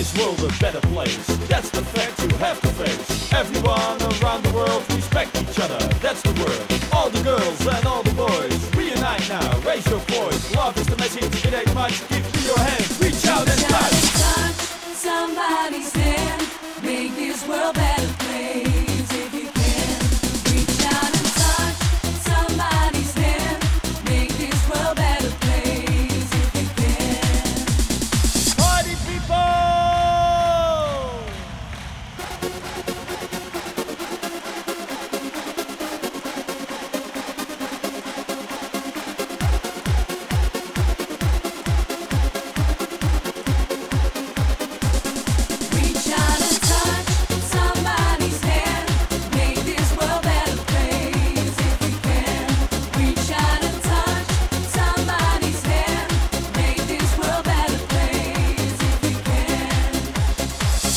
This world's a better place. That's the fact you have to face. Everyone around the world respect each other. That's the word. All the girls and all the boys, reunite now. Raise your voice. Love is the message. It ain't much. Give